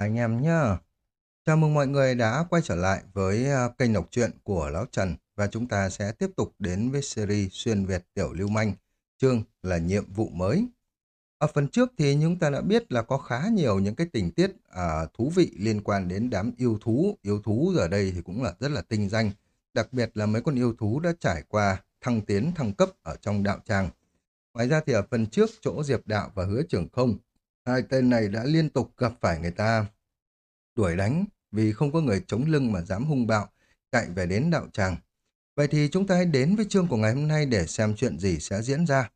anh em nhá. Chào mừng mọi người đã quay trở lại với à, kênh đọc truyện của Lão Trần và chúng ta sẽ tiếp tục đến với series xuyên Việt tiểu lưu manh, chương là nhiệm vụ mới. Ở phần trước thì chúng ta đã biết là có khá nhiều những cái tình tiết à, thú vị liên quan đến đám yêu thú. Yêu thú giờ đây thì cũng là rất là tinh danh, đặc biệt là mấy con yêu thú đã trải qua thăng tiến thăng cấp ở trong đạo tràng. Ngoài ra thì ở phần trước chỗ Diệp Đạo và Hứa Trưởng Không Hai tên này đã liên tục gặp phải người ta đuổi đánh vì không có người chống lưng mà dám hung bạo, chạy về đến đạo tràng. Vậy thì chúng ta hãy đến với chương của ngày hôm nay để xem chuyện gì sẽ diễn ra.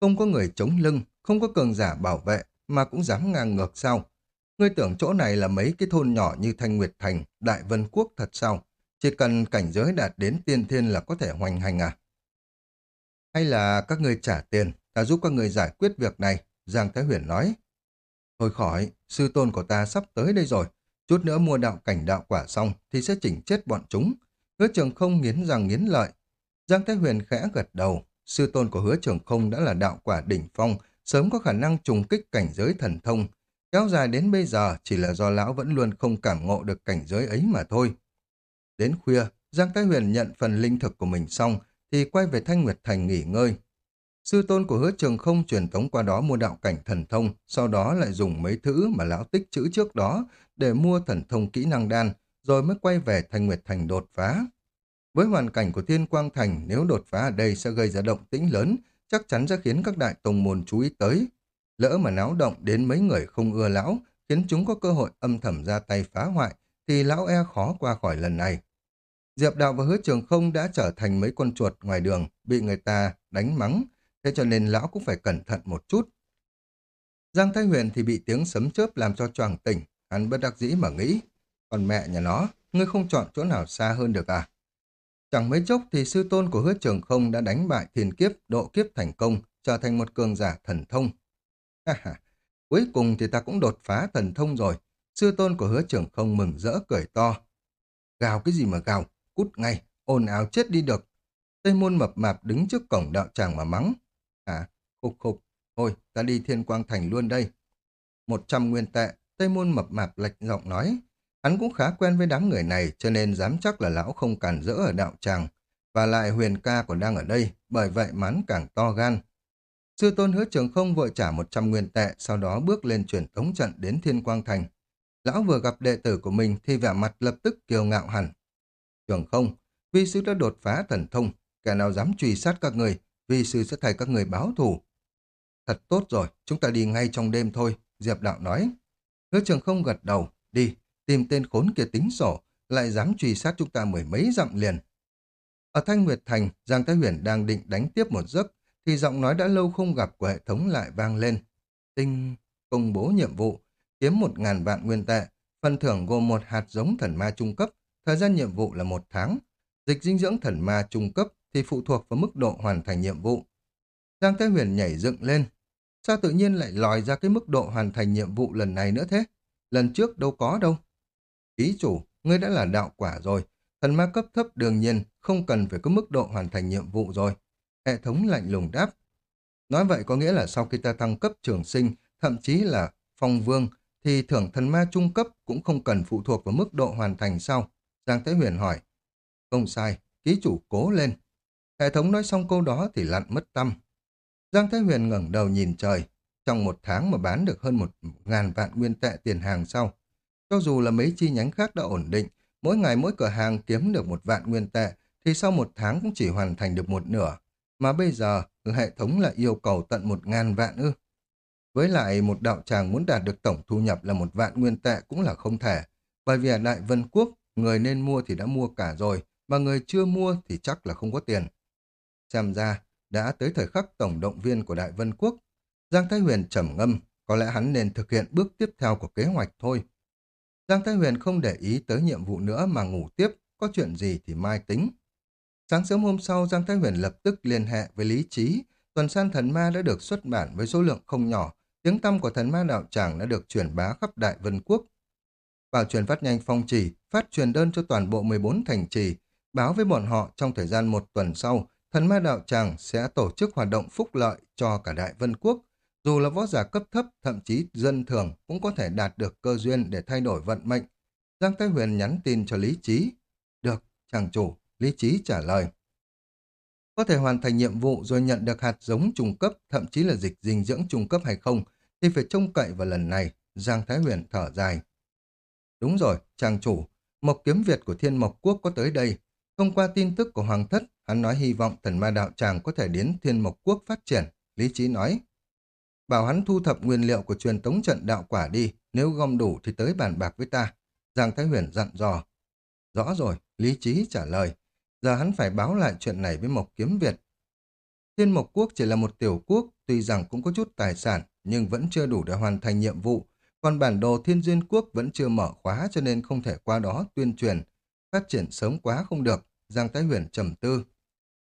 Không có người chống lưng, không có cường giả bảo vệ, mà cũng dám ngang ngược sao? Ngươi tưởng chỗ này là mấy cái thôn nhỏ như Thanh Nguyệt Thành, Đại Vân Quốc thật sao? Chỉ cần cảnh giới đạt đến tiên thiên là có thể hoành hành à? Hay là các ngươi trả tiền, ta giúp các ngươi giải quyết việc này, Giang Thái Huyền nói. Thôi khỏi, sư tôn của ta sắp tới đây rồi. Chút nữa mua đạo cảnh đạo quả xong thì sẽ chỉnh chết bọn chúng. Hứa trường không nghiến răng nghiến lợi. Giang Thái Huyền khẽ gật đầu. Sư tôn của hứa trường không đã là đạo quả đỉnh phong, sớm có khả năng trùng kích cảnh giới thần thông. Kéo dài đến bây giờ chỉ là do lão vẫn luôn không cảm ngộ được cảnh giới ấy mà thôi. Đến khuya, Giang Thái Huyền nhận phần linh thực của mình xong thì quay về Thanh Nguyệt Thành nghỉ ngơi. Sư tôn của hứa trường không truyền tống qua đó mua đạo cảnh thần thông, sau đó lại dùng mấy thứ mà lão tích chữ trước đó để mua thần thông kỹ năng đan, rồi mới quay về Thanh Nguyệt Thành đột phá. Với hoàn cảnh của Thiên Quang Thành, nếu đột phá ở đây sẽ gây ra động tĩnh lớn, chắc chắn sẽ khiến các đại tông môn chú ý tới. Lỡ mà náo động đến mấy người không ưa lão, khiến chúng có cơ hội âm thầm ra tay phá hoại, thì lão e khó qua khỏi lần này. Diệp Đạo và Hứa Trường Không đã trở thành mấy con chuột ngoài đường, bị người ta đánh mắng, thế cho nên lão cũng phải cẩn thận một chút. Giang Thái Huyền thì bị tiếng sấm chớp làm cho choàng tỉnh, hắn bất đắc dĩ mà nghĩ, còn mẹ nhà nó, ngươi không chọn chỗ nào xa hơn được à? Chẳng mấy chốc thì sư tôn của hứa trường không đã đánh bại thiền kiếp, độ kiếp thành công, trở thành một cường giả thần thông. Ha ha, cuối cùng thì ta cũng đột phá thần thông rồi. Sư tôn của hứa trường không mừng rỡ cười to. Gào cái gì mà gào, cút ngay, ồn ào chết đi được. Tây môn mập mạp đứng trước cổng đạo tràng mà mắng. À, khục khục, thôi, ta đi thiên quang thành luôn đây. Một trăm nguyên tệ, Tây Môn mập mạp lệch giọng nói. Hắn cũng khá quen với đám người này, cho nên dám chắc là lão không cản rỡ ở đạo tràng. Và lại huyền ca còn đang ở đây, bởi vậy mắn càng to gan. Sư tôn hứa trường không vội trả một trăm nguyên tệ, sau đó bước lên truyền tống trận đến thiên quang thành. Lão vừa gặp đệ tử của mình thì vẻ mặt lập tức kiêu ngạo hẳn. Trường không, vi sư đã đột phá thần thông, kẻ nào dám truy sát các người, vi sư sẽ thay các người báo thù. Thật tốt rồi, chúng ta đi ngay trong đêm thôi, Diệp Đạo nói. Hứa trường không gật đầu, đi, tìm tên khốn kia tính sổ, lại dám truy sát chúng ta mười mấy dặm liền. Ở Thanh Nguyệt Thành, Giang Thái Huyền đang định đánh tiếp một giấc, thì giọng nói đã lâu không gặp của hệ thống lại vang lên. Tinh, công bố nhiệm vụ, kiếm một ngàn vạn nguyên tệ, phần thưởng gồm một hạt giống thần ma trung cấp, thời gian nhiệm vụ là một tháng. Dịch dinh dưỡng thần ma trung cấp thì phụ thuộc vào mức độ hoàn thành nhiệm vụ. Giang Thế Huyền nhảy dựng lên. Sao tự nhiên lại lòi ra cái mức độ hoàn thành nhiệm vụ lần này nữa thế? Lần trước đâu có đâu. Ý chủ, ngươi đã là đạo quả rồi. Thần ma cấp thấp đương nhiên không cần phải có mức độ hoàn thành nhiệm vụ rồi. Hệ thống lạnh lùng đáp. Nói vậy có nghĩa là sau khi ta thăng cấp trường sinh, thậm chí là phong vương, thì thưởng thần ma trung cấp cũng không cần phụ thuộc vào mức độ hoàn thành sau. Giang Thế Huyền hỏi. Không sai, ký chủ cố lên. Hệ thống nói xong câu đó thì lặn mất tâm. Giang Thái Huyền ngẩng đầu nhìn trời. Trong một tháng mà bán được hơn một ngàn vạn nguyên tệ tiền hàng sau. Cho dù là mấy chi nhánh khác đã ổn định, mỗi ngày mỗi cửa hàng kiếm được một vạn nguyên tệ, thì sau một tháng cũng chỉ hoàn thành được một nửa. Mà bây giờ, hệ thống lại yêu cầu tận một ngàn vạn ư. Với lại một đạo tràng muốn đạt được tổng thu nhập là một vạn nguyên tệ cũng là không thể. Bởi vì ở Đại Vân Quốc, người nên mua thì đã mua cả rồi, mà người chưa mua thì chắc là không có tiền. Xem ra, đã tới thời khắc tổng động viên của Đại Vân Quốc. Giang Thái Huyền trầm ngâm, có lẽ hắn nên thực hiện bước tiếp theo của kế hoạch thôi. Giang Thái Huyền không để ý tới nhiệm vụ nữa mà ngủ tiếp, có chuyện gì thì mai tính. Sáng sớm hôm sau, Giang Thái Huyền lập tức liên hệ với Lý Trí. Tuần san thần ma đã được xuất bản với số lượng không nhỏ. Tiếng tăm của thần ma đạo tràng đã được truyền bá khắp Đại Vân Quốc. Bảo truyền phát nhanh phong trì, phát truyền đơn cho toàn bộ 14 thành trì, báo với bọn họ trong thời gian một tuần sau, thần ma đạo tràng sẽ tổ chức hoạt động phúc lợi cho cả Đại Vân Quốc, Dù là võ giả cấp thấp, thậm chí dân thường cũng có thể đạt được cơ duyên để thay đổi vận mệnh. Giang Thái Huyền nhắn tin cho Lý Trí. Được, chàng chủ, Lý Trí trả lời. Có thể hoàn thành nhiệm vụ rồi nhận được hạt giống trung cấp, thậm chí là dịch dinh dưỡng trung cấp hay không, thì phải trông cậy vào lần này, Giang Thái Huyền thở dài. Đúng rồi, chàng chủ, Mộc Kiếm Việt của Thiên Mộc Quốc có tới đây. Thông qua tin tức của Hoàng Thất, hắn nói hy vọng thần ma đạo tràng có thể đến Thiên Mộc Quốc phát triển. Lý Trí nói. Bảo hắn thu thập nguyên liệu của truyền tống trận đạo quả đi, nếu gom đủ thì tới bàn bạc với ta. Giang Thái Huyền dặn dò. Rõ rồi, Lý Trí trả lời. Giờ hắn phải báo lại chuyện này với Mộc Kiếm Việt. Thiên Mộc Quốc chỉ là một tiểu quốc, tuy rằng cũng có chút tài sản, nhưng vẫn chưa đủ để hoàn thành nhiệm vụ. Còn bản đồ Thiên Duyên Quốc vẫn chưa mở khóa cho nên không thể qua đó tuyên truyền. Phát triển sớm quá không được, Giang Thái Huyền trầm tư.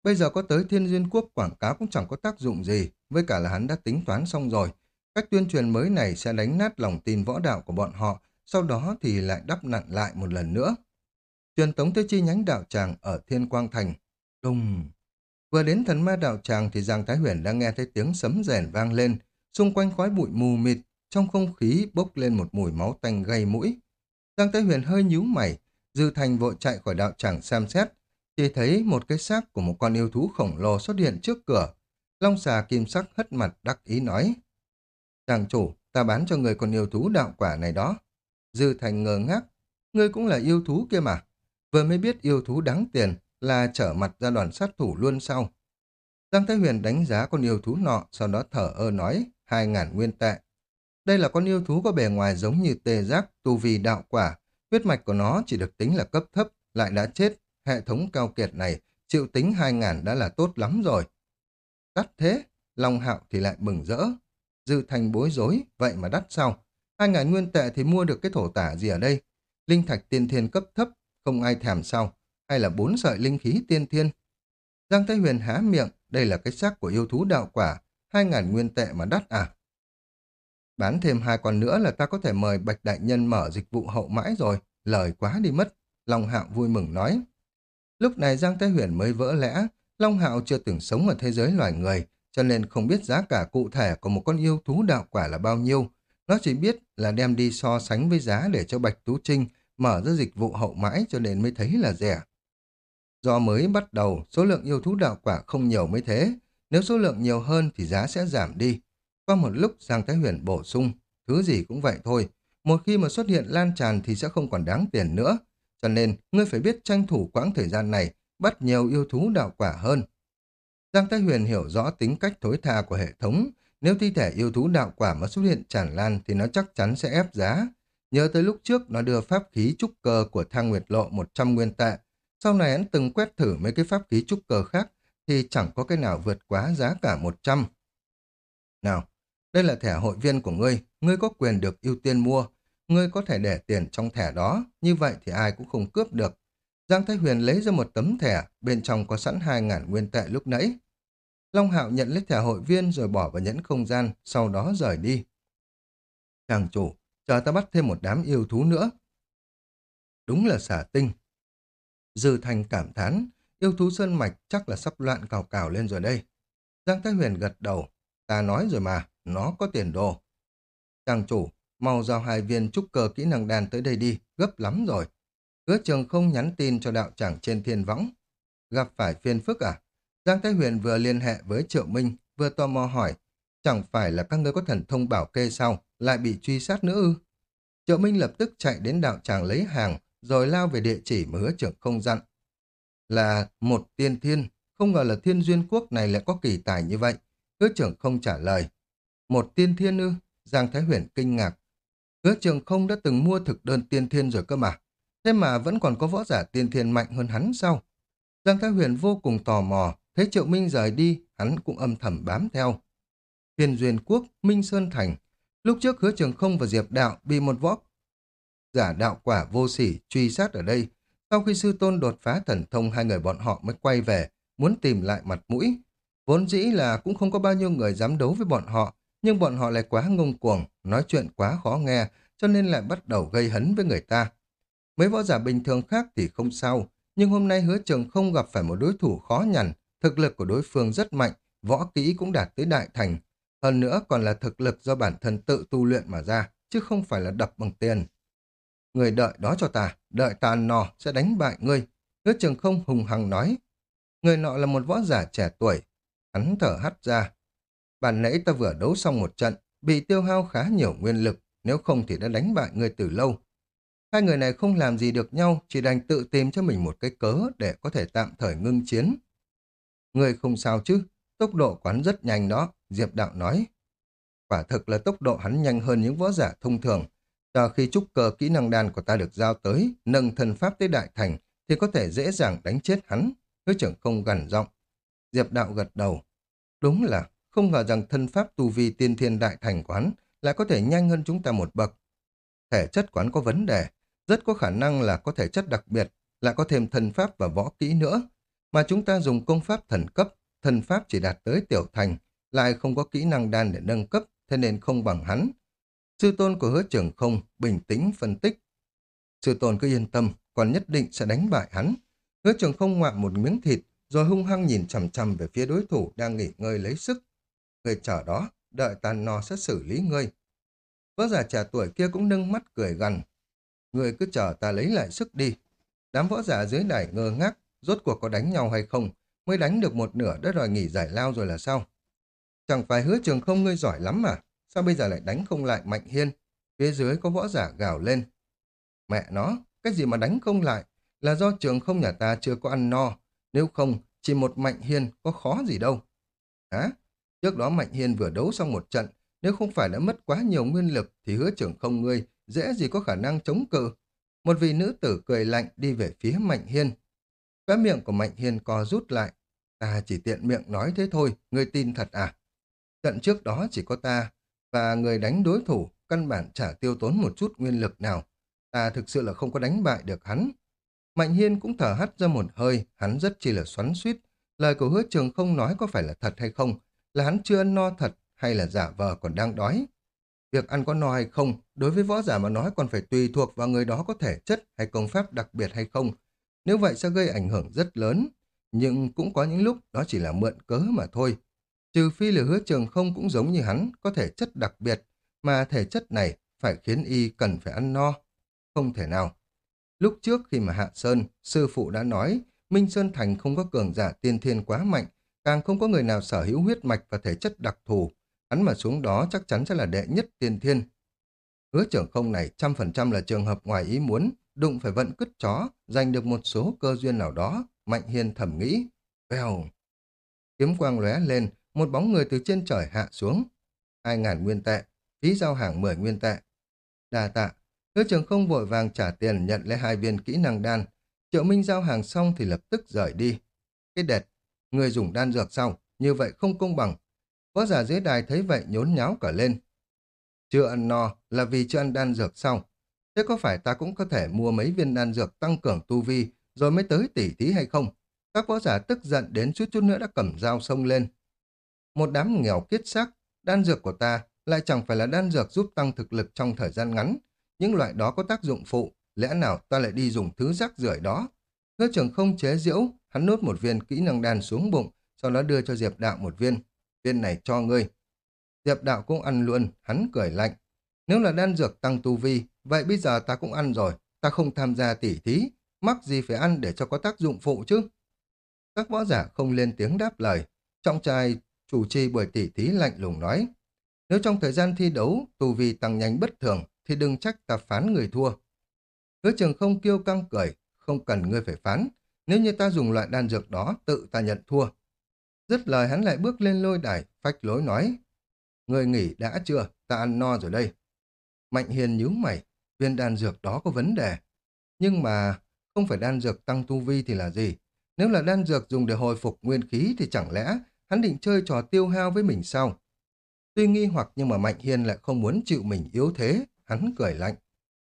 Bây giờ có tới Thiên Duyên Quốc quảng cáo cũng chẳng có tác dụng gì, với cả là hắn đã tính toán xong rồi. Cách tuyên truyền mới này sẽ đánh nát lòng tin võ đạo của bọn họ, sau đó thì lại đắp nặn lại một lần nữa. Truyền tống tới chi nhánh đạo tràng ở Thiên Quang Thành. Đùng! Vừa đến thần ma đạo tràng thì Giang Thái Huyền đã nghe thấy tiếng sấm rèn vang lên, xung quanh khói bụi mù mịt, trong không khí bốc lên một mùi máu tanh gây mũi. Giang Thái Huyền hơi nhíu mày, Dư Thành vội chạy khỏi đạo tràng xem xét, chỉ thấy một cái xác của một con yêu thú khổng lồ xuất hiện trước cửa. Long xà kim sắc hất mặt đắc ý nói. Chàng chủ, ta bán cho người con yêu thú đạo quả này đó. Dư Thành ngờ ngác, ngươi cũng là yêu thú kia mà. Vừa mới biết yêu thú đáng tiền là trở mặt ra đoàn sát thủ luôn sau. Giang Thái Huyền đánh giá con yêu thú nọ, sau đó thở ơ nói, hai ngàn nguyên tệ. Đây là con yêu thú có bề ngoài giống như tê giác, tu vi đạo quả. Huyết mạch của nó chỉ được tính là cấp thấp, lại đã chết. Hệ thống cao kiệt này, chịu tính hai ngàn đã là tốt lắm rồi. Đắt thế, Long Hạo thì lại bừng rỡ. Dư thành bối rối, vậy mà đắt sao? Hai ngàn nguyên tệ thì mua được cái thổ tả gì ở đây? Linh thạch tiên thiên cấp thấp, không ai thèm sao? Hay là bốn sợi linh khí tiên thiên? Giang Thái Huyền há miệng, đây là cái xác của yêu thú đạo quả, hai ngàn nguyên tệ mà đắt à? Bán thêm hai con nữa là ta có thể mời Bạch Đại Nhân mở dịch vụ hậu mãi rồi, lời quá đi mất. Long Hạo vui mừng nói. Lúc này Giang Thái Huyền mới vỡ lẽ, Long Hạo chưa từng sống ở thế giới loài người, cho nên không biết giá cả cụ thể của một con yêu thú đạo quả là bao nhiêu. Nó chỉ biết là đem đi so sánh với giá để cho Bạch Tú Trinh mở ra dịch vụ hậu mãi cho nên mới thấy là rẻ. Do mới bắt đầu, số lượng yêu thú đạo quả không nhiều mới thế. Nếu số lượng nhiều hơn thì giá sẽ giảm đi. Qua một lúc Giang Thái Huyền bổ sung, thứ gì cũng vậy thôi. Một khi mà xuất hiện lan tràn thì sẽ không còn đáng tiền nữa. Cho nên, ngươi phải biết tranh thủ quãng thời gian này, bắt nhiều yêu thú đạo quả hơn. Giang Thái Huyền hiểu rõ tính cách thối tha của hệ thống. Nếu thi thể yêu thú đạo quả mà xuất hiện tràn lan thì nó chắc chắn sẽ ép giá. Nhớ tới lúc trước nó đưa pháp khí trúc cơ của thang nguyệt lộ 100 nguyên tệ. Sau này hắn từng quét thử mấy cái pháp khí trúc cơ khác thì chẳng có cái nào vượt quá giá cả 100. Nào, đây là thẻ hội viên của ngươi, ngươi có quyền được ưu tiên mua. Ngươi có thể để tiền trong thẻ đó, như vậy thì ai cũng không cướp được. Giang Thái Huyền lấy ra một tấm thẻ, bên trong có sẵn 2.000 nguyên tệ lúc nãy. Long Hạo nhận lấy thẻ hội viên rồi bỏ vào nhẫn không gian, sau đó rời đi. Chàng chủ, chờ ta bắt thêm một đám yêu thú nữa. Đúng là xả tinh. Dư Thành cảm thán, yêu thú sơn mạch chắc là sắp loạn cào cào lên rồi đây. Giang Thái Huyền gật đầu, ta nói rồi mà, nó có tiền đồ. Chàng chủ, mau giao hai viên trúc cờ kỹ năng đàn tới đây đi, gấp lắm rồi. Hứa trường không nhắn tin cho đạo tràng trên thiên võng. Gặp phải phiên phức à? Giang Thái Huyền vừa liên hệ với Triệu Minh, vừa tò mò hỏi, chẳng phải là các ngươi có thần thông bảo kê sao, lại bị truy sát nữa ư? Triệu Minh lập tức chạy đến đạo tràng lấy hàng, rồi lao về địa chỉ mà hứa trưởng không dặn. Là một tiên thiên, không ngờ là thiên duyên quốc này lại có kỳ tài như vậy. Hứa trưởng không trả lời. Một tiên thiên ư? Giang Thái Huyền kinh ngạc. Hứa trường không đã từng mua thực đơn tiên thiên rồi cơ mà. Thế mà vẫn còn có võ giả tiên thiên mạnh hơn hắn sao? Giang Thái Huyền vô cùng tò mò, thấy Triệu Minh rời đi, hắn cũng âm thầm bám theo. Thiên Duyên Quốc, Minh Sơn Thành. Lúc trước hứa trường không và Diệp Đạo bị một võ giả đạo quả vô sỉ truy sát ở đây. Sau khi sư tôn đột phá thần thông hai người bọn họ mới quay về, muốn tìm lại mặt mũi. Vốn dĩ là cũng không có bao nhiêu người dám đấu với bọn họ, nhưng bọn họ lại quá ngông cuồng, nói chuyện quá khó nghe, cho nên lại bắt đầu gây hấn với người ta. Mấy võ giả bình thường khác thì không sao, nhưng hôm nay hứa trường không gặp phải một đối thủ khó nhằn, thực lực của đối phương rất mạnh, võ kỹ cũng đạt tới đại thành. Hơn nữa còn là thực lực do bản thân tự tu luyện mà ra, chứ không phải là đập bằng tiền. Người đợi đó cho ta, đợi ta nò sẽ đánh bại ngươi. Hứa trường không hùng hằng nói. Người nọ là một võ giả trẻ tuổi. Hắn thở hắt ra. Bản nãy ta vừa đấu xong một trận, bị tiêu hao khá nhiều nguyên lực, nếu không thì đã đánh bại người từ lâu. Hai người này không làm gì được nhau, chỉ đành tự tìm cho mình một cái cớ để có thể tạm thời ngưng chiến. Người không sao chứ, tốc độ quán rất nhanh đó, Diệp Đạo nói. Quả thực là tốc độ hắn nhanh hơn những võ giả thông thường. Chờ khi trúc cơ kỹ năng đan của ta được giao tới, nâng thần pháp tới đại thành, thì có thể dễ dàng đánh chết hắn. Hứa trưởng không gần giọng. Diệp Đạo gật đầu. Đúng là không ngờ rằng thân pháp tu vi tiên thiên đại thành quán lại có thể nhanh hơn chúng ta một bậc. Thể chất quán có vấn đề, rất có khả năng là có thể chất đặc biệt, lại có thêm thần pháp và võ kỹ nữa. Mà chúng ta dùng công pháp thần cấp, thần pháp chỉ đạt tới tiểu thành, lại không có kỹ năng đan để nâng cấp, thế nên không bằng hắn. Sư tôn của hứa trưởng không, bình tĩnh phân tích. Sư tôn cứ yên tâm, còn nhất định sẽ đánh bại hắn. Hứa trưởng không ngoạm một miếng thịt, rồi hung hăng nhìn chằm chằm về phía đối thủ đang nghỉ ngơi lấy sức. Người chờ đó, đợi tàn no sẽ xử lý ngươi. Võ giả trẻ tuổi kia cũng nâng mắt cười gằn. Người cứ chờ ta lấy lại sức đi. Đám võ giả dưới đài ngơ ngác, rốt cuộc có đánh nhau hay không, mới đánh được một nửa đã đòi nghỉ giải lao rồi là sao? Chẳng phải hứa trường không ngươi giỏi lắm mà, sao bây giờ lại đánh không lại Mạnh Hiên? Phía dưới có võ giả gào lên. Mẹ nó, cái gì mà đánh không lại? Là do trường không nhà ta chưa có ăn no, nếu không, chỉ một Mạnh Hiên có khó gì đâu. Hả? Trước đó Mạnh Hiên vừa đấu xong một trận, nếu không phải đã mất quá nhiều nguyên lực thì hứa trưởng không ngươi dễ gì có khả năng chống cự. Một vị nữ tử cười lạnh đi về phía Mạnh Hiên. Cái miệng của Mạnh Hiên co rút lại. Ta chỉ tiện miệng nói thế thôi, ngươi tin thật à? Trận trước đó chỉ có ta và người đánh đối thủ căn bản chả tiêu tốn một chút nguyên lực nào. Ta thực sự là không có đánh bại được hắn. Mạnh Hiên cũng thở hắt ra một hơi, hắn rất chỉ là xoắn suýt. Lời của hứa trường không nói có phải là thật hay không, là hắn chưa ăn no thật hay là giả vờ còn đang đói. Việc ăn có no hay không, đối với võ giả mà nói còn phải tùy thuộc vào người đó có thể chất hay công pháp đặc biệt hay không. Nếu vậy sẽ gây ảnh hưởng rất lớn, nhưng cũng có những lúc đó chỉ là mượn cớ mà thôi. Trừ phi là hứa trường không cũng giống như hắn, có thể chất đặc biệt, mà thể chất này phải khiến y cần phải ăn no. Không thể nào. Lúc trước khi mà Hạ Sơn, sư phụ đã nói Minh Sơn Thành không có cường giả tiên thiên quá mạnh, càng không có người nào sở hữu huyết mạch và thể chất đặc thù. Hắn mà xuống đó chắc chắn sẽ là đệ nhất tiên thiên. Hứa trưởng không này trăm phần trăm là trường hợp ngoài ý muốn, đụng phải vận cứt chó, giành được một số cơ duyên nào đó, Mạnh Hiên thẩm nghĩ. Vèo! Kiếm quang lóe lên, một bóng người từ trên trời hạ xuống. Hai ngàn nguyên tệ, phí giao hàng mười nguyên tệ. Đà tạ, hứa trường không vội vàng trả tiền nhận lấy hai viên kỹ năng đan. Triệu Minh giao hàng xong thì lập tức rời đi. Cái đệt, người dùng đan dược xong, như vậy không công bằng. Võ giả dưới đài thấy vậy nhốn nháo cả lên. Chưa ăn no là vì chưa ăn đan dược xong. Thế có phải ta cũng có thể mua mấy viên đan dược tăng cường tu vi rồi mới tới tỉ thí hay không? Các võ giả tức giận đến chút chút nữa đã cầm dao xông lên. Một đám nghèo kiết sắc, đan dược của ta lại chẳng phải là đan dược giúp tăng thực lực trong thời gian ngắn. Những loại đó có tác dụng phụ, lẽ nào ta lại đi dùng thứ rác rưởi đó? ngư trưởng không chế diễu, hắn nốt một viên kỹ năng đan xuống bụng, sau đó đưa cho Diệp Đạo một viên. Viên này cho ngươi. Diệp Đạo cũng ăn luôn, hắn cười lạnh. Nếu là đan dược tăng tu vi, vậy bây giờ ta cũng ăn rồi, ta không tham gia tỉ thí, mắc gì phải ăn để cho có tác dụng phụ chứ? Các võ giả không lên tiếng đáp lời. Trọng trai chủ trì buổi tỉ thí lạnh lùng nói. Nếu trong thời gian thi đấu, tu vi tăng nhanh bất thường, thì đừng trách ta phán người thua. Hứa trường không kêu căng cười, không cần ngươi phải phán. Nếu như ta dùng loại đan dược đó, tự ta nhận thua. Dứt lời hắn lại bước lên lôi đài, phách lối nói. Người nghỉ đã chưa, ta ăn no rồi đây. Mạnh hiền nhíu mày, viên đan dược đó có vấn đề. Nhưng mà không phải đan dược tăng tu vi thì là gì? Nếu là đan dược dùng để hồi phục nguyên khí thì chẳng lẽ hắn định chơi trò tiêu hao với mình sao? Tuy nghi hoặc nhưng mà Mạnh Hiên lại không muốn chịu mình yếu thế, hắn cười lạnh.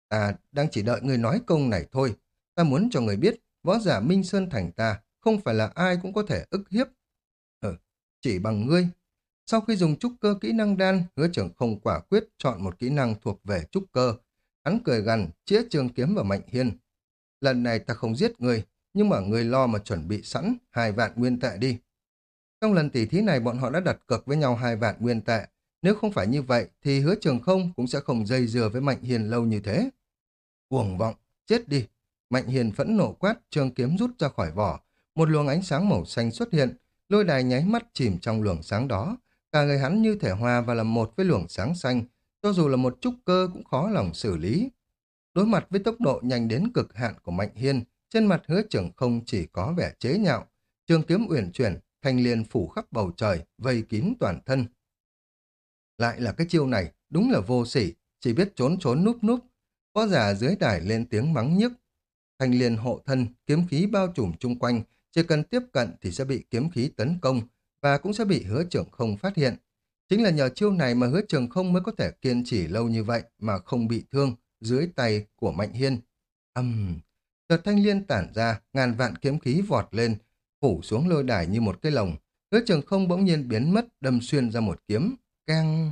Ta đang chỉ đợi người nói công này thôi. Ta muốn cho người biết, võ giả Minh Sơn Thành ta không phải là ai cũng có thể ức hiếp. Ừ, chỉ bằng ngươi. Sau khi dùng trúc cơ kỹ năng đan, hứa trưởng không quả quyết chọn một kỹ năng thuộc về trúc cơ. Hắn cười gằn, chĩa trường kiếm vào Mạnh Hiên. Lần này ta không giết ngươi, nhưng mà ngươi lo mà chuẩn bị sẵn hai vạn nguyên tệ đi. Trong lần tỉ thí này bọn họ đã đặt cược với nhau hai vạn nguyên tệ. Nếu không phải như vậy thì hứa trường không cũng sẽ không dây dừa với Mạnh Hiền lâu như thế. Cuồng vọng, chết đi. Mạnh Hiền phẫn nộ quát, trường kiếm rút ra khỏi vỏ. Một luồng ánh sáng màu xanh xuất hiện, lôi đài nháy mắt chìm trong luồng sáng đó. Cả người hắn như thể hòa và làm một với luồng sáng xanh, cho dù là một chút cơ cũng khó lòng xử lý. Đối mặt với tốc độ nhanh đến cực hạn của Mạnh Hiên, trên mặt hứa trưởng không chỉ có vẻ chế nhạo. Trường kiếm uyển chuyển, thanh liền phủ khắp bầu trời, vây kín toàn thân. Lại là cái chiêu này, đúng là vô sỉ, chỉ biết trốn trốn núp núp. Có giả dưới đài lên tiếng mắng nhức. Thanh liền hộ thân, kiếm khí bao trùm chung quanh, chỉ cần tiếp cận thì sẽ bị kiếm khí tấn công và cũng sẽ bị hứa trưởng không phát hiện. Chính là nhờ chiêu này mà hứa trường không mới có thể kiên trì lâu như vậy mà không bị thương dưới tay của Mạnh Hiên. Âm! Uhm. Chợt thanh liên tản ra, ngàn vạn kiếm khí vọt lên, phủ xuống lôi đài như một cái lồng. Hứa trường không bỗng nhiên biến mất, đâm xuyên ra một kiếm. Cang!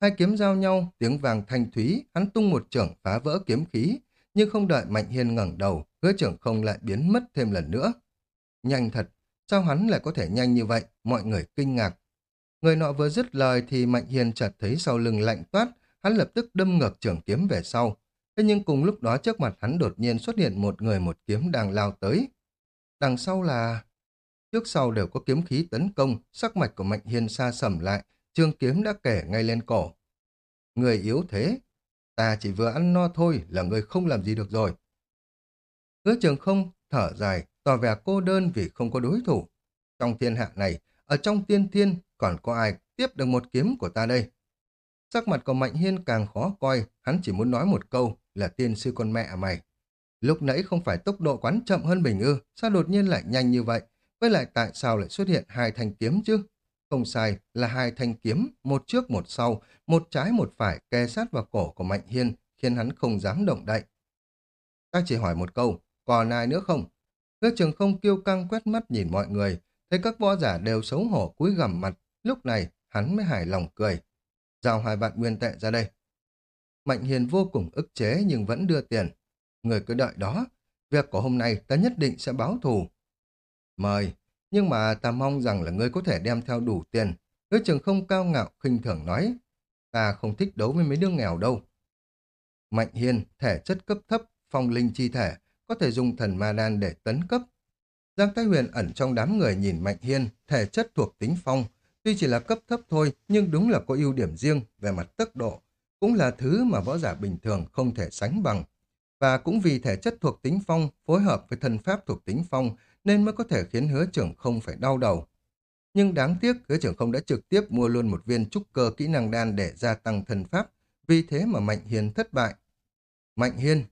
Hai kiếm giao nhau, tiếng vàng thanh thúy, hắn tung một trưởng phá vỡ kiếm khí, nhưng không đợi Mạnh Hiên ngẩng đầu, hứa trưởng không lại biến mất thêm lần nữa. Nhanh thật, sao hắn lại có thể nhanh như vậy, mọi người kinh ngạc. Người nọ vừa dứt lời thì Mạnh Hiên chợt thấy sau lưng lạnh toát, hắn lập tức đâm ngược trường kiếm về sau. Thế nhưng cùng lúc đó trước mặt hắn đột nhiên xuất hiện một người một kiếm đang lao tới. Đằng sau là... Trước sau đều có kiếm khí tấn công, sắc mạch của Mạnh Hiên xa sầm lại, trường kiếm đã kể ngay lên cổ. Người yếu thế, ta chỉ vừa ăn no thôi là người không làm gì được rồi. Hứa trường không thở dài, tỏ vẻ cô đơn vì không có đối thủ. Trong thiên hạ này, ở trong tiên thiên còn có ai tiếp được một kiếm của ta đây? Sắc mặt của Mạnh Hiên càng khó coi, hắn chỉ muốn nói một câu là tiên sư con mẹ mày. Lúc nãy không phải tốc độ quán chậm hơn mình ư, sao đột nhiên lại nhanh như vậy? Với lại tại sao lại xuất hiện hai thanh kiếm chứ? Không sai, là hai thanh kiếm, một trước một sau, một trái một phải kề sát vào cổ của Mạnh Hiên, khiến hắn không dám động đậy. Ta chỉ hỏi một câu, còn ai nữa không? Hứa trường không kiêu căng quét mắt nhìn mọi người, thấy các võ giả đều xấu hổ cúi gằm mặt, lúc này hắn mới hài lòng cười. Giao hai bạn nguyên tệ ra đây. Mạnh Hiền vô cùng ức chế nhưng vẫn đưa tiền. Người cứ đợi đó, việc của hôm nay ta nhất định sẽ báo thù. Mời, nhưng mà ta mong rằng là ngươi có thể đem theo đủ tiền. Hứa trường không cao ngạo, khinh thường nói. Ta không thích đấu với mấy đứa nghèo đâu. Mạnh Hiên, thể chất cấp thấp, phong linh chi thể, có thể dùng thần ma đan để tấn cấp. Giang Thái Huyền ẩn trong đám người nhìn Mạnh Hiên, thể chất thuộc tính phong, tuy chỉ là cấp thấp thôi nhưng đúng là có ưu điểm riêng về mặt tốc độ, cũng là thứ mà võ giả bình thường không thể sánh bằng. Và cũng vì thể chất thuộc tính phong phối hợp với thần pháp thuộc tính phong nên mới có thể khiến hứa trưởng không phải đau đầu. Nhưng đáng tiếc hứa trưởng không đã trực tiếp mua luôn một viên trúc cơ kỹ năng đan để gia tăng thần pháp, vì thế mà Mạnh Hiên thất bại. Mạnh Hiên,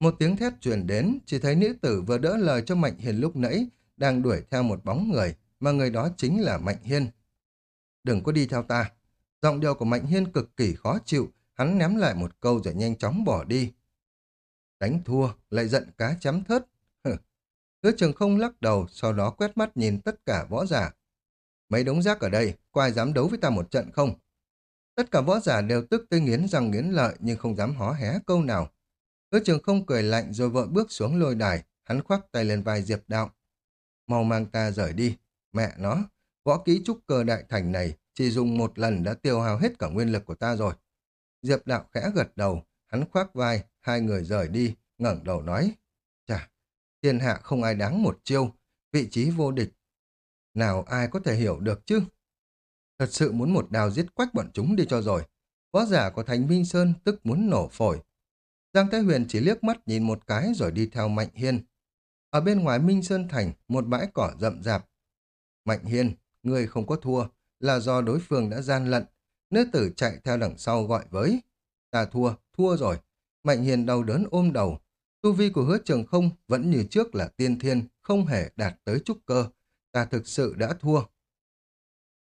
một tiếng thét truyền đến, chỉ thấy nữ tử vừa đỡ lời cho Mạnh Hiên lúc nãy, đang đuổi theo một bóng người, mà người đó chính là Mạnh Hiên. Đừng có đi theo ta. Giọng điệu của Mạnh Hiên cực kỳ khó chịu, hắn ném lại một câu rồi nhanh chóng bỏ đi. Đánh thua, lại giận cá chấm thớt. Hứa trường không lắc đầu, sau đó quét mắt nhìn tất cả võ giả. Mấy đống rác ở đây, có ai dám đấu với ta một trận không? Tất cả võ giả đều tức tới nghiến răng nghiến lợi nhưng không dám hó hé câu nào. Hứa trường không cười lạnh rồi vội bước xuống lôi đài, hắn khoác tay lên vai Diệp Đạo. Mau mang ta rời đi, mẹ nó, võ kỹ trúc cơ đại thành này chỉ dùng một lần đã tiêu hao hết cả nguyên lực của ta rồi. Diệp Đạo khẽ gật đầu, hắn khoác vai, hai người rời đi, ngẩng đầu nói. Thiên hạ không ai đáng một chiêu, vị trí vô địch. Nào ai có thể hiểu được chứ? Thật sự muốn một đào giết quách bọn chúng đi cho rồi. Võ giả của Thành Minh Sơn tức muốn nổ phổi. Giang Thái Huyền chỉ liếc mắt nhìn một cái rồi đi theo Mạnh Hiên. Ở bên ngoài Minh Sơn Thành, một bãi cỏ rậm rạp. Mạnh Hiên, người không có thua, là do đối phương đã gian lận. Nữ tử chạy theo đằng sau gọi với. Ta thua, thua rồi. Mạnh Hiên đau đớn ôm đầu. Tu vi của hứa trường không vẫn như trước là tiên thiên, không hề đạt tới trúc cơ. Ta thực sự đã thua.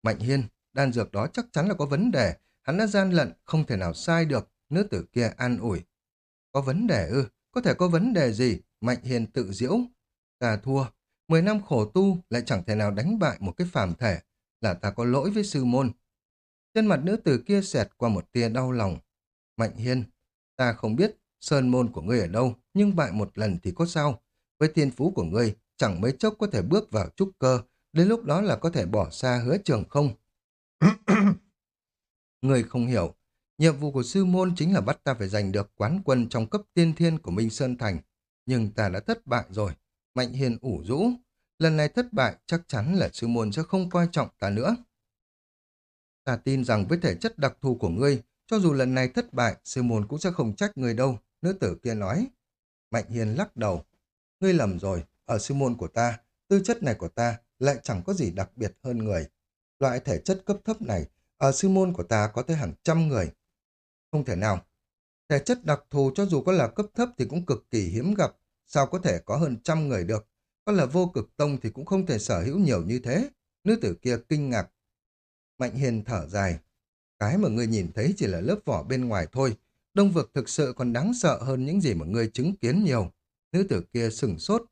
Mạnh Hiên, đan dược đó chắc chắn là có vấn đề. Hắn đã gian lận, không thể nào sai được. Nữ tử kia an ủi. Có vấn đề ư? Có thể có vấn đề gì? Mạnh hiên tự diễu. Ta thua. Mười năm khổ tu lại chẳng thể nào đánh bại một cái phàm thể. Là ta có lỗi với sư môn. Trên mặt nữ tử kia xẹt qua một tia đau lòng. Mạnh Hiên, ta không biết sơn môn của ngươi ở đâu, nhưng bại một lần thì có sao? Với thiên phú của ngươi, chẳng mấy chốc có thể bước vào trúc cơ, Đến lúc đó là có thể bỏ xa hứa trường không? Người không hiểu, nhiệm vụ của sư môn chính là bắt ta phải giành được quán quân trong cấp tiên thiên của Minh Sơn Thành. Nhưng ta đã thất bại rồi. Mạnh Hiền ủ rũ. Lần này thất bại chắc chắn là sư môn sẽ không coi trọng ta nữa. Ta tin rằng với thể chất đặc thù của ngươi, cho dù lần này thất bại, sư môn cũng sẽ không trách ngươi đâu, nữ tử kia nói. Mạnh Hiền lắc đầu. Ngươi lầm rồi, ở sư môn của ta, tư chất này của ta lại chẳng có gì đặc biệt hơn người. Loại thể chất cấp thấp này, ở sư môn của ta có tới hàng trăm người. Không thể nào. Thể chất đặc thù cho dù có là cấp thấp thì cũng cực kỳ hiếm gặp. Sao có thể có hơn trăm người được? Có là vô cực tông thì cũng không thể sở hữu nhiều như thế. Nữ tử kia kinh ngạc. Mạnh Hiền thở dài. Cái mà ngươi nhìn thấy chỉ là lớp vỏ bên ngoài thôi. Đông vực thực sự còn đáng sợ hơn những gì mà ngươi chứng kiến nhiều. Nữ tử kia sửng sốt.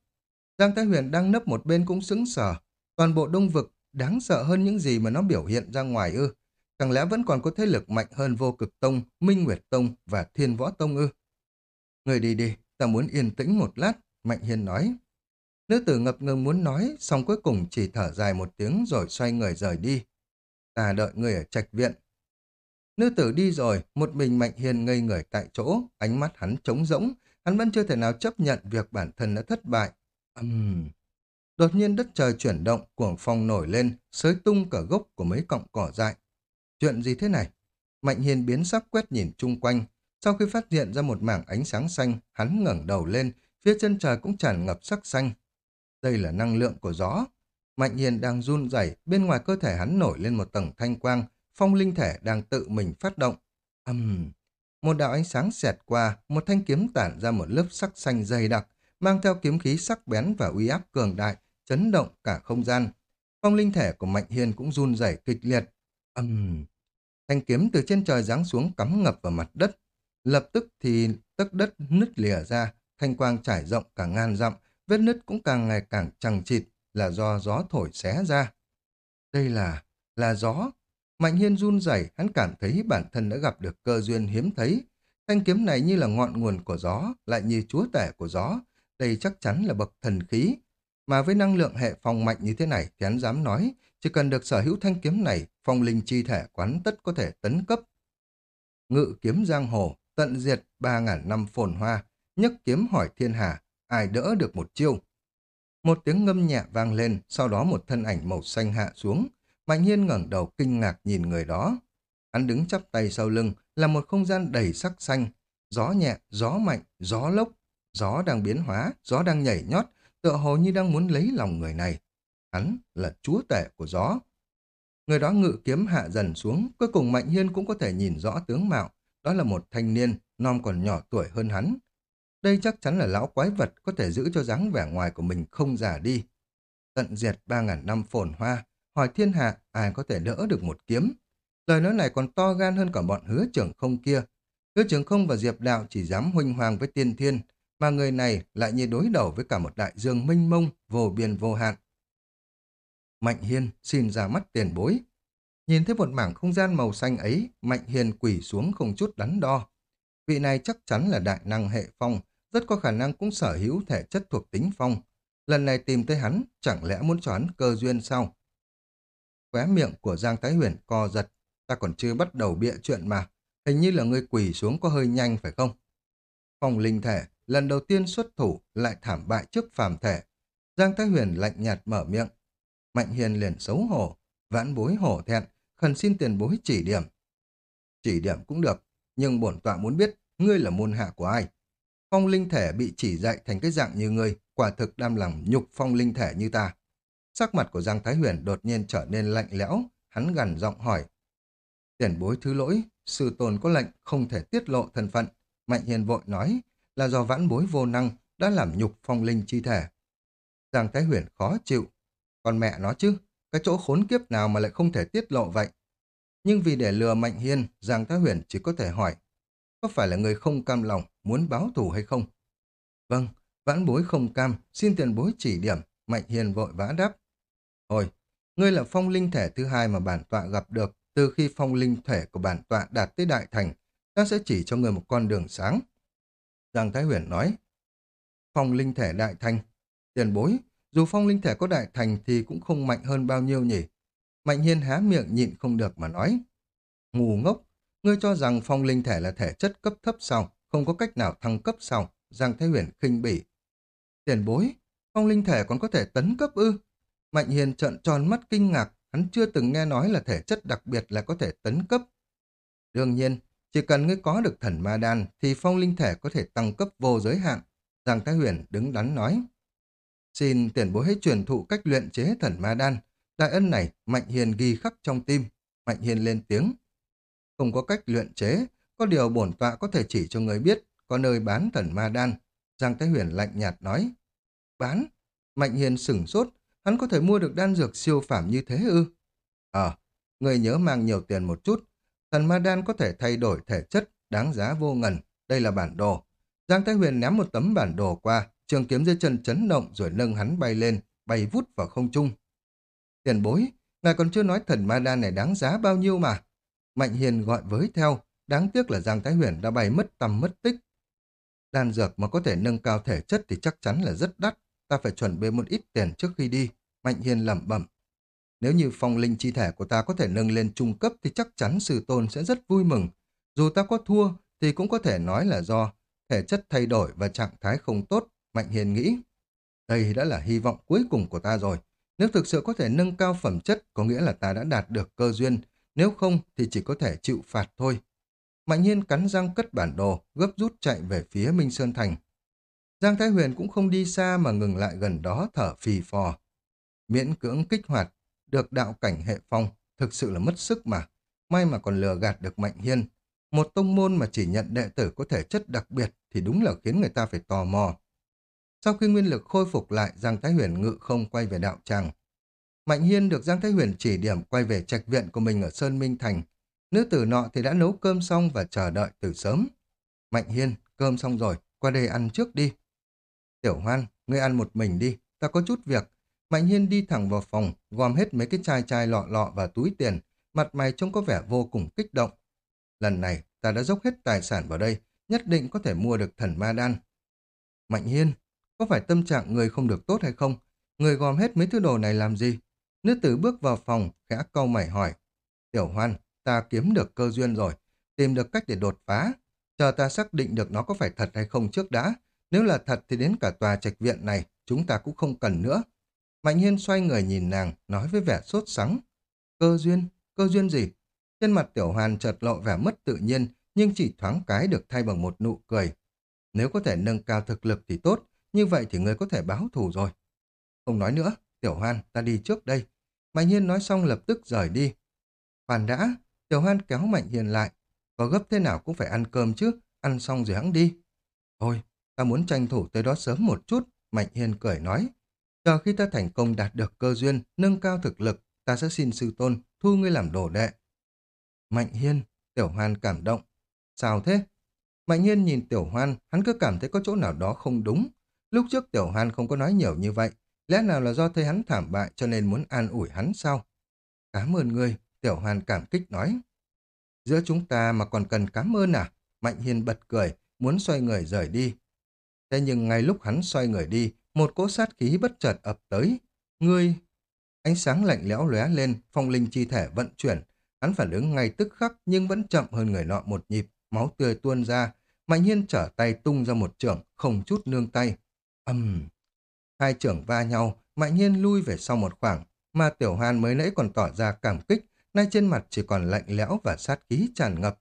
Giang Thái Huyền đang nấp một bên cũng sững sờ. Toàn bộ đông vực đáng sợ hơn những gì mà nó biểu hiện ra ngoài ư. Chẳng lẽ vẫn còn có thế lực mạnh hơn vô cực tông, minh nguyệt tông và thiên võ tông ư? Người đi đi, ta muốn yên tĩnh một lát, Mạnh Hiên nói. Nữ tử ngập ngừng muốn nói, xong cuối cùng chỉ thở dài một tiếng rồi xoay người rời đi. Ta đợi người ở trạch viện. Nữ tử đi rồi, một mình Mạnh hiền ngây người tại chỗ, ánh mắt hắn trống rỗng, hắn vẫn chưa thể nào chấp nhận việc bản thân đã thất bại. Uhm. Đột nhiên đất trời chuyển động, cuồng phong nổi lên, sới tung cả gốc của mấy cọng cỏ dại. Chuyện gì thế này? Mạnh hiền biến sắc quét nhìn chung quanh. Sau khi phát hiện ra một mảng ánh sáng xanh, hắn ngẩng đầu lên, phía chân trời cũng tràn ngập sắc xanh. Đây là năng lượng của gió. Mạnh hiền đang run rẩy, bên ngoài cơ thể hắn nổi lên một tầng thanh quang, phong linh thể đang tự mình phát động. Âm! Uhm. Một đạo ánh sáng xẹt qua, một thanh kiếm tản ra một lớp sắc xanh dày đặc, mang theo kiếm khí sắc bén và uy áp cường đại, chấn động cả không gian. Phong linh thể của Mạnh Hiên cũng run rẩy kịch liệt. Âm! Uhm. Thanh kiếm từ trên trời giáng xuống cắm ngập vào mặt đất. Lập tức thì tấc đất nứt lìa ra, thanh quang trải rộng cả ngàn dặm, vết nứt cũng càng ngày càng chằng chịt là do gió thổi xé ra. Đây là, là gió. Mạnh Hiên run rẩy, hắn cảm thấy bản thân đã gặp được cơ duyên hiếm thấy. Thanh kiếm này như là ngọn nguồn của gió, lại như chúa tể của gió. Đây chắc chắn là bậc thần khí. Mà với năng lượng hệ phòng mạnh như thế này thì hắn dám nói, chỉ cần được sở hữu thanh kiếm này, phong linh chi thể quán tất có thể tấn cấp. Ngự kiếm giang hồ, tận diệt ba ngàn năm phồn hoa, nhấc kiếm hỏi thiên hà, ai đỡ được một chiêu. Một tiếng ngâm nhẹ vang lên, sau đó một thân ảnh màu xanh hạ xuống. Mạnh Hiên ngẩng đầu kinh ngạc nhìn người đó. Hắn đứng chắp tay sau lưng, là một không gian đầy sắc xanh. Gió nhẹ, gió mạnh, gió lốc. Gió đang biến hóa, gió đang nhảy nhót, tựa hồ như đang muốn lấy lòng người này. Hắn là chúa tể của gió. Người đó ngự kiếm hạ dần xuống, cuối cùng Mạnh Hiên cũng có thể nhìn rõ tướng mạo. Đó là một thanh niên, non còn nhỏ tuổi hơn hắn. Đây chắc chắn là lão quái vật có thể giữ cho dáng vẻ ngoài của mình không già đi. Tận diệt ba ngàn năm phồn hoa, hỏi thiên hạ ai có thể đỡ được một kiếm. Lời nói này còn to gan hơn cả bọn hứa trưởng không kia. Hứa trưởng không và Diệp Đạo chỉ dám huynh hoàng với tiên thiên, mà người này lại như đối đầu với cả một đại dương minh mông, vô biên vô hạn. Mạnh Hiên xin ra mắt tiền bối. Nhìn thấy một mảng không gian màu xanh ấy, Mạnh Hiên quỳ xuống không chút đắn đo. Vị này chắc chắn là đại năng hệ phong, rất có khả năng cũng sở hữu thể chất thuộc tính phong. Lần này tìm tới hắn, chẳng lẽ muốn cho hắn cơ duyên sao? Khóe miệng của Giang Thái Huyền co giật, ta còn chưa bắt đầu bịa chuyện mà, hình như là người quỳ xuống có hơi nhanh phải không? Phong linh thể, lần đầu tiên xuất thủ lại thảm bại trước phàm thể. Giang Thái Huyền lạnh nhạt mở miệng. Mạnh Hiền liền xấu hổ, vãn bối hổ thẹn, khẩn xin tiền bối chỉ điểm. Chỉ điểm cũng được, nhưng bổn tọa muốn biết ngươi là môn hạ của ai. Phong linh thể bị chỉ dạy thành cái dạng như ngươi, quả thực đam lòng nhục phong linh thể như ta. Sắc mặt của Giang Thái Huyền đột nhiên trở nên lạnh lẽo, hắn gần giọng hỏi. Tiền bối thứ lỗi, sư tôn có lệnh không thể tiết lộ thân phận. Mạnh hiền vội nói là do vãn bối vô năng đã làm nhục phong linh chi thể. Giang Thái Huyền khó chịu. Còn mẹ nó chứ, cái chỗ khốn kiếp nào mà lại không thể tiết lộ vậy? Nhưng vì để lừa Mạnh Hiên, Giang Thái Huyền chỉ có thể hỏi có phải là người không cam lòng, muốn báo thù hay không? Vâng, vãn bối không cam, xin tiền bối chỉ điểm, Mạnh Hiền vội vã đáp. Ôi, ngươi là phong linh thể thứ hai mà bản tọa gặp được, từ khi phong linh thể của bản tọa đạt tới đại thành, ta sẽ chỉ cho người một con đường sáng. Giang Thái Huyền nói, phong linh thể đại thành, tiền bối, dù phong linh thể có đại thành thì cũng không mạnh hơn bao nhiêu nhỉ. Mạnh hiên há miệng nhịn không được mà nói. Ngu ngốc, ngươi cho rằng phong linh thể là thể chất cấp thấp sao, không có cách nào thăng cấp sao, Giang Thái Huyền khinh bỉ. Tiền bối, phong linh thể còn có thể tấn cấp ư? Mạnh hiền trợn tròn mắt kinh ngạc, hắn chưa từng nghe nói là thể chất đặc biệt là có thể tấn cấp. Đương nhiên, chỉ cần ngươi có được thần ma đan thì phong linh thể có thể tăng cấp vô giới hạn. Giang Thái Huyền đứng đắn nói. Xin tiền bối hãy truyền thụ cách luyện chế thần ma đan. Đại ân này Mạnh Hiền ghi khắc trong tim. Mạnh Hiền lên tiếng. Không có cách luyện chế, có điều bổn tọa có thể chỉ cho người biết có nơi bán thần ma đan. Giang Thái Huyền lạnh nhạt nói. Bán? Mạnh Hiền sửng sốt, hắn có thể mua được đan dược siêu phẩm như thế ư? Ờ, người nhớ mang nhiều tiền một chút. Thần ma đan có thể thay đổi thể chất, đáng giá vô ngần. Đây là bản đồ. Giang Thái Huyền ném một tấm bản đồ qua, trường kiếm dưới chân chấn động rồi nâng hắn bay lên, bay vút vào không trung. Tiền bối, ngài còn chưa nói thần ma đan này đáng giá bao nhiêu mà. Mạnh Hiền gọi với theo, đáng tiếc là Giang Thái Huyền đã bay mất tầm mất tích. Đan dược mà có thể nâng cao thể chất thì chắc chắn là rất đắt, ta phải chuẩn bị một ít tiền trước khi đi. Mạnh Hiền lẩm bẩm. Nếu như phong linh chi thể của ta có thể nâng lên trung cấp thì chắc chắn sư tôn sẽ rất vui mừng. Dù ta có thua thì cũng có thể nói là do thể chất thay đổi và trạng thái không tốt, Mạnh Hiền nghĩ. Đây đã là hy vọng cuối cùng của ta rồi. Nếu thực sự có thể nâng cao phẩm chất có nghĩa là ta đã đạt được cơ duyên, nếu không thì chỉ có thể chịu phạt thôi. Mạnh Hiên cắn răng cất bản đồ, gấp rút chạy về phía Minh Sơn Thành. Giang Thái Huyền cũng không đi xa mà ngừng lại gần đó thở phì phò. Miễn cưỡng kích hoạt, được đạo cảnh hệ phong, thực sự là mất sức mà. May mà còn lừa gạt được Mạnh Hiên. Một tông môn mà chỉ nhận đệ tử có thể chất đặc biệt thì đúng là khiến người ta phải tò mò. Sau khi nguyên lực khôi phục lại, Giang Thái Huyền ngự không quay về đạo tràng. Mạnh Hiên được Giang Thái Huyền chỉ điểm quay về trạch viện của mình ở Sơn Minh Thành. Nữ tử nọ thì đã nấu cơm xong và chờ đợi từ sớm. Mạnh Hiên, cơm xong rồi, qua đây ăn trước đi. Tiểu Hoan, ngươi ăn một mình đi, ta có chút việc. Mạnh Hiên đi thẳng vào phòng, gom hết mấy cái chai chai lọ lọ và túi tiền, mặt mày trông có vẻ vô cùng kích động. Lần này, ta đã dốc hết tài sản vào đây, nhất định có thể mua được thần ma đan. Mạnh Hiên, có phải tâm trạng người không được tốt hay không? Người gom hết mấy thứ đồ này làm gì? Nữ tử bước vào phòng, khẽ câu mày hỏi. Tiểu Hoan, ta kiếm được cơ duyên rồi, tìm được cách để đột phá. Chờ ta xác định được nó có phải thật hay không trước đã. Nếu là thật thì đến cả tòa trạch viện này, chúng ta cũng không cần nữa. Mạnh Hiên xoay người nhìn nàng, nói với vẻ sốt sắng. Cơ duyên? Cơ duyên gì? Trên mặt Tiểu Hoàn chợt lộ vẻ mất tự nhiên, nhưng chỉ thoáng cái được thay bằng một nụ cười. Nếu có thể nâng cao thực lực thì tốt, như vậy thì ngươi có thể báo thù rồi. Không nói nữa, Tiểu Hoan, ta đi trước đây. Mạnh Hiên nói xong lập tức rời đi. Hoàn đã, Tiểu Hoan kéo Mạnh Hiền lại. Có gấp thế nào cũng phải ăn cơm chứ, ăn xong rồi hắn đi. Thôi, ta muốn tranh thủ tới đó sớm một chút, Mạnh Hiên cười nói. Chờ khi ta thành công đạt được cơ duyên, nâng cao thực lực, ta sẽ xin sư tôn, thu ngươi làm đồ đệ. Mạnh Hiên, Tiểu Hoan cảm động. Sao thế? Mạnh Hiên nhìn Tiểu Hoan, hắn cứ cảm thấy có chỗ nào đó không đúng. Lúc trước Tiểu Hoan không có nói nhiều như vậy, lẽ nào là do thấy hắn thảm bại cho nên muốn an ủi hắn sao? Cảm ơn ngươi, Tiểu Hoan cảm kích nói. Giữa chúng ta mà còn cần cảm ơn à? Mạnh Hiên bật cười, muốn xoay người rời đi. Thế nhưng ngay lúc hắn xoay người đi, một cỗ sát khí bất chợt ập tới. Ngươi... Ánh sáng lạnh lẽo lóe lên, phong linh chi thể vận chuyển. Hắn phản ứng ngay tức khắc nhưng vẫn chậm hơn người nọ một nhịp, máu tươi tuôn ra. Mạnh Hiên trở tay tung ra một trưởng, không chút nương tay. Âm... Hai trưởng va nhau, Mạnh Hiên lui về sau một khoảng, mà Tiểu Hoan mới nãy còn tỏ ra cảm kích, nay trên mặt chỉ còn lạnh lẽo và sát khí tràn ngập.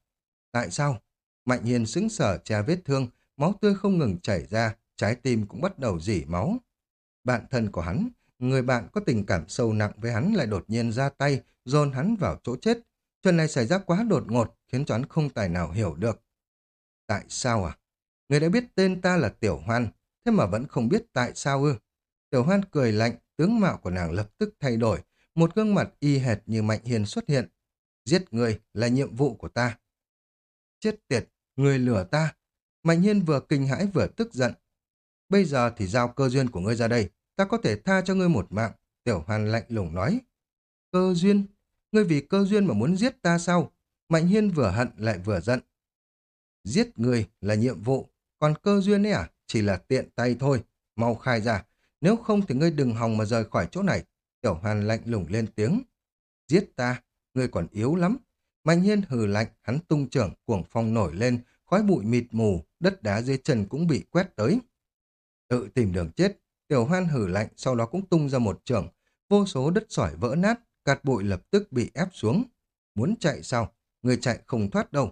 Tại sao? Mạnh Hiên sững sờ che vết thương, máu tươi không ngừng chảy ra, trái tim cũng bắt đầu dỉ máu. Bạn thân của hắn, người bạn có tình cảm sâu nặng với hắn lại đột nhiên ra tay, dồn hắn vào chỗ chết. Chuyện này xảy ra quá đột ngột, khiến cho hắn không tài nào hiểu được. Tại sao à? Người đã biết tên ta là Tiểu Hoan, thế mà vẫn không biết tại sao ư? Tiểu Hoan cười lạnh, tướng mạo của nàng lập tức thay đổi, một gương mặt y hệt như Mạnh Hiền xuất hiện. Giết người là nhiệm vụ của ta. Chết tiệt, người lừa ta. Mạnh Hiên vừa kinh hãi vừa tức giận. Bây giờ thì giao cơ duyên của ngươi ra đây, ta có thể tha cho ngươi một mạng. Tiểu Hoàn lạnh lùng nói. Cơ duyên? Ngươi vì cơ duyên mà muốn giết ta sao? Mạnh Hiên vừa hận lại vừa giận. Giết người là nhiệm vụ, còn cơ duyên ấy à? Chỉ là tiện tay thôi. Mau khai ra, Nếu không thì ngươi đừng hòng mà rời khỏi chỗ này. Tiểu Hoàn lạnh lùng lên tiếng. Giết ta, ngươi còn yếu lắm. Mạnh Hiên hừ lạnh, hắn tung trưởng, cuồng phong nổi lên, khói bụi mịt mù, đất đá dưới chân cũng bị quét tới. Tự tìm đường chết, Tiểu Hoan hử lạnh, sau đó cũng tung ra một trưởng, vô số đất sỏi vỡ nát, cát bụi lập tức bị ép xuống. Muốn chạy sao? Người chạy không thoát đâu.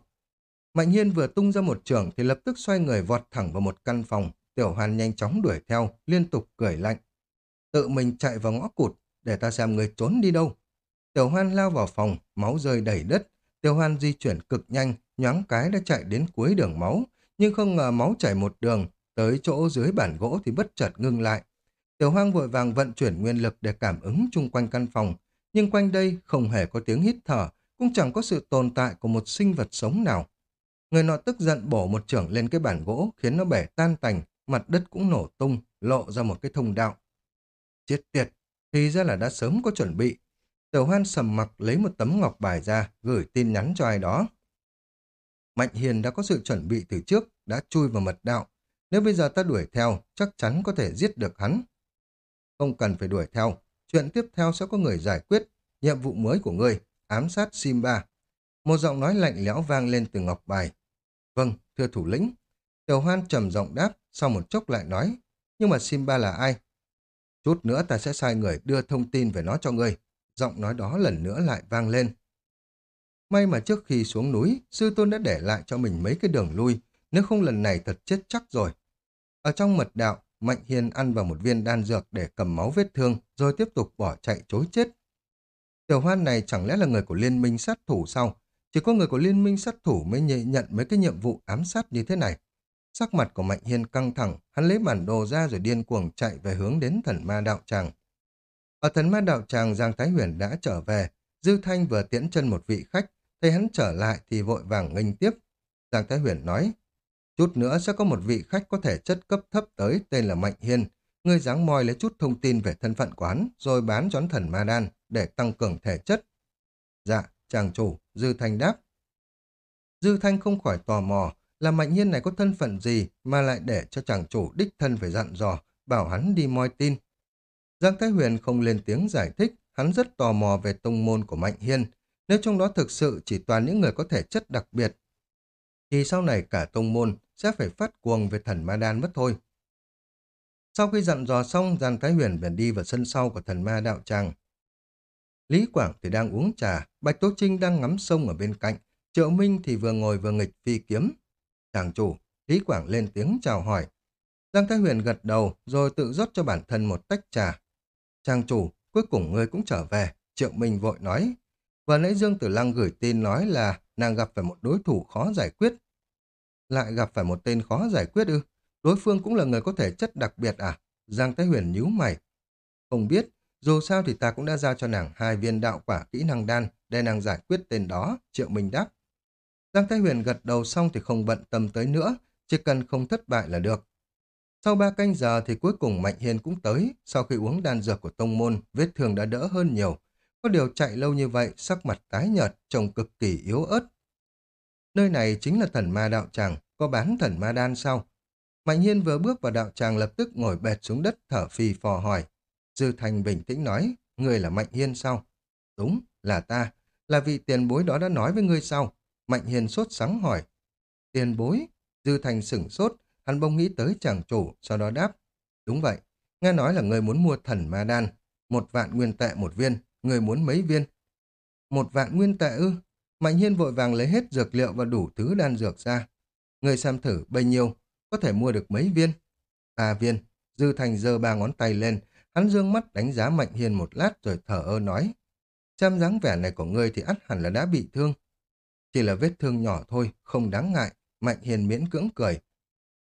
Mạnh Hiên vừa tung ra một trường thì lập tức xoay người vọt thẳng vào một căn phòng. Tiểu Hoan nhanh chóng đuổi theo, liên tục cười lạnh. Tự mình chạy vào ngõ cụt, để ta xem người trốn đi đâu. Tiểu Hoan lao vào phòng, máu rơi đầy đất. Tiểu Hoan di chuyển cực nhanh, nhoáng cái đã chạy đến cuối đường máu. Nhưng không ngờ máu chảy một đường, tới chỗ dưới bản gỗ thì bất chợt ngưng lại. Tiểu Hoang vội vàng vận chuyển nguyên lực để cảm ứng chung quanh căn phòng, nhưng quanh đây không hề có tiếng hít thở, cũng chẳng có sự tồn tại của một sinh vật sống nào. Người nọ tức giận bổ một trưởng lên cái bản gỗ khiến nó bể tan tành, mặt đất cũng nổ tung, lộ ra một cái thông đạo. Chết tiệt, thì ra là đã sớm có chuẩn bị. Tiểu hoan sầm mặc lấy một tấm ngọc bài ra, gửi tin nhắn cho ai đó. Mạnh Hiền đã có sự chuẩn bị từ trước, đã chui vào mật đạo. Nếu bây giờ ta đuổi theo, chắc chắn có thể giết được hắn. Không cần phải đuổi theo, chuyện tiếp theo sẽ có người giải quyết. Nhiệm vụ mới của ngươi, ám sát Simba. Một giọng nói lạnh lẽo vang lên từ ngọc bài. Vâng, thưa thủ lĩnh. Tiểu hoan trầm giọng đáp, sau một chốc lại nói. Nhưng mà Simba là ai? Chút nữa ta sẽ sai người đưa thông tin về nó cho ngươi. Giọng nói đó lần nữa lại vang lên. May mà trước khi xuống núi, sư tôn đã để lại cho mình mấy cái đường lui, nếu không lần này thật chết chắc rồi. Ở trong mật đạo, Mạnh hiền ăn vào một viên đan dược để cầm máu vết thương, rồi tiếp tục bỏ chạy chối chết. Tiểu hoan này chẳng lẽ là người của liên minh sát thủ sao? Chỉ có người của liên minh sát thủ mới nhận mấy cái nhiệm vụ ám sát như thế này. Sắc mặt của Mạnh Hiên căng thẳng, hắn lấy bản đồ ra rồi điên cuồng chạy về hướng đến thần ma đạo tràng. Ở thần ma đạo tràng Giang Thái Huyền đã trở về, Dư Thanh vừa tiễn chân một vị khách, thấy hắn trở lại thì vội vàng nghênh tiếp. Giang Thái Huyền nói, chút nữa sẽ có một vị khách có thể chất cấp thấp tới tên là Mạnh Hiên. Ngươi dáng moi lấy chút thông tin về thân phận quán rồi bán cho thần ma đan để tăng cường thể chất. Dạ, chàng chủ, Dư Thanh đáp. Dư Thanh không khỏi tò mò là Mạnh Hiên này có thân phận gì mà lại để cho chàng chủ đích thân phải dặn dò, bảo hắn đi moi tin. Giang Thái Huyền không lên tiếng giải thích, hắn rất tò mò về tông môn của Mạnh Hiên. Nếu trong đó thực sự chỉ toàn những người có thể chất đặc biệt, thì sau này cả tông môn sẽ phải phát cuồng về thần ma đan mất thôi. Sau khi dặn dò xong, Giang Thái Huyền bèn đi vào sân sau của thần ma đạo tràng. Lý Quảng thì đang uống trà, Bạch Tố Trinh đang ngắm sông ở bên cạnh, Triệu Minh thì vừa ngồi vừa nghịch phi kiếm. Chàng chủ, Lý Quảng lên tiếng chào hỏi. Giang Thái Huyền gật đầu rồi tự rót cho bản thân một tách trà. Chàng chủ, cuối cùng ngươi cũng trở về, Triệu Minh vội nói và nãy Dương Tử Lăng gửi tin nói là nàng gặp phải một đối thủ khó giải quyết. Lại gặp phải một tên khó giải quyết ư? Đối phương cũng là người có thể chất đặc biệt à? Giang Thái Huyền nhíu mày. Không biết, dù sao thì ta cũng đã giao cho nàng hai viên đạo quả kỹ năng đan để nàng giải quyết tên đó, Triệu Minh đáp. Giang Thái Huyền gật đầu xong thì không bận tâm tới nữa, chỉ cần không thất bại là được. Sau ba canh giờ thì cuối cùng Mạnh Hiên cũng tới, sau khi uống đan dược của tông môn, vết thương đã đỡ hơn nhiều. Có điều chạy lâu như vậy, sắc mặt tái nhợt, trông cực kỳ yếu ớt. Nơi này chính là thần ma đạo tràng, có bán thần ma đan sao? Mạnh Hiên vừa bước vào đạo tràng lập tức ngồi bệt xuống đất thở phì phò hỏi. Dư Thành bình tĩnh nói, người là Mạnh Hiên sao? Đúng, là ta. Là vị tiền bối đó đã nói với ngươi sao? Mạnh Hiên sốt sắng hỏi. Tiền bối? Dư Thành sửng sốt, hắn bông nghĩ tới chàng chủ, sau đó đáp. Đúng vậy, nghe nói là ngươi muốn mua thần ma đan. Một vạn nguyên tệ một viên, người muốn mấy viên? Một vạn nguyên tệ ư? Mạnh Hiên vội vàng lấy hết dược liệu và đủ thứ đan dược ra. người xem thử bấy nhiêu, có thể mua được mấy viên? Ba viên. Dư Thành giơ ba ngón tay lên, Hắn dương mắt đánh giá Mạnh Hiên một lát rồi thở ơ nói. Xem dáng vẻ này của ngươi thì ắt hẳn là đã bị thương. Chỉ là vết thương nhỏ thôi, không đáng ngại. Mạnh Hiên miễn cưỡng cười.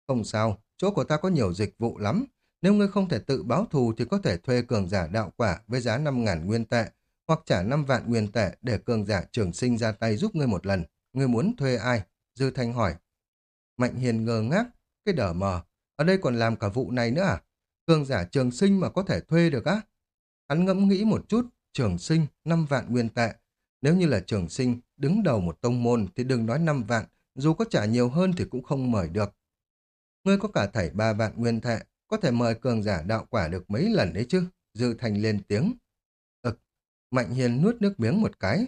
Không sao, chỗ của ta có nhiều dịch vụ lắm. Nếu ngươi không thể tự báo thù thì có thể thuê cường giả đạo quả với giá 5.000 nguyên tệ hoặc trả 5 vạn nguyên tệ để cường giả trường sinh ra tay giúp ngươi một lần. Ngươi muốn thuê ai? Dư Thanh hỏi. Mạnh Hiền ngơ ngác, cái đờ mờ. Ở đây còn làm cả vụ này nữa à? Cường giả trường sinh mà có thể thuê được á? Hắn ngẫm nghĩ một chút, trường sinh 5 vạn nguyên tệ. Nếu như là trường sinh đứng đầu một tông môn thì đừng nói 5 vạn, dù có trả nhiều hơn thì cũng không mời được. Ngươi có cả thảy 3 vạn nguyên tệ, có thể mời cường giả đạo quả được mấy lần đấy chứ. Dư Thành lên tiếng. Ực, Mạnh Hiền nuốt nước miếng một cái.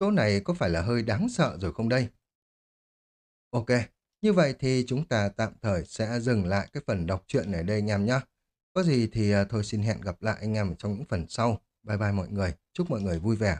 Chỗ này có phải là hơi đáng sợ rồi không đây? Ok, như vậy thì chúng ta tạm thời sẽ dừng lại cái phần đọc truyện này đây anh em nhé. Có gì thì à, thôi xin hẹn gặp lại anh em trong những phần sau. Bye bye mọi người, chúc mọi người vui vẻ.